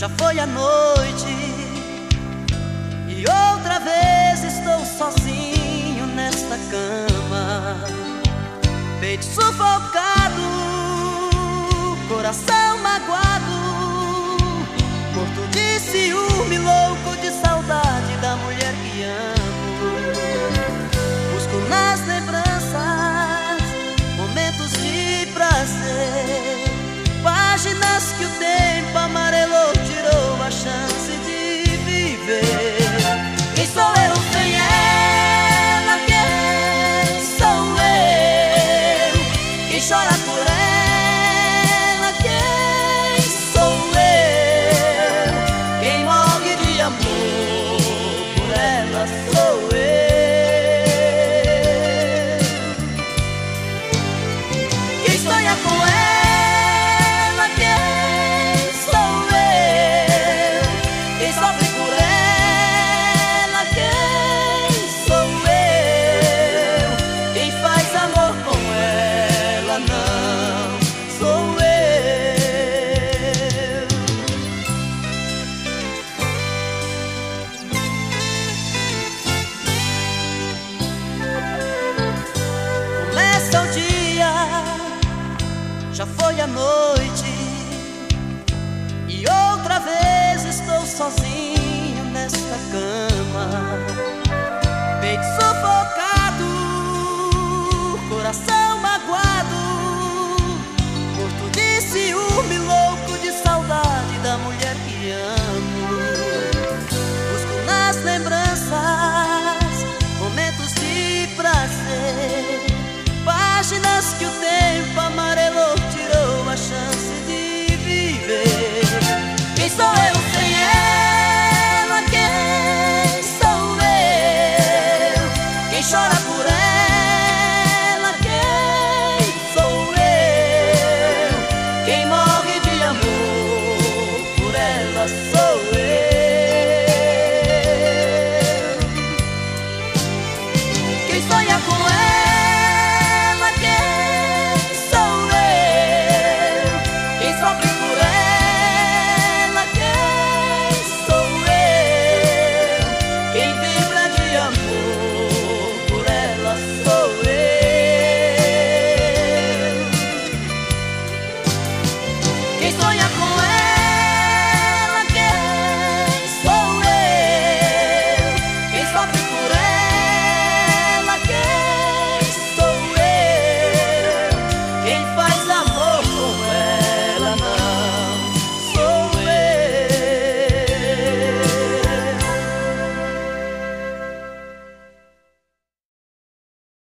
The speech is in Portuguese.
já foi a noite e outra vez estou sozinho nesta cama, peito sufocado, coração magoado. chora por ela. a noite e outra vez estou sozinho nesta cama, peito sufocado, coração magoado. estoy.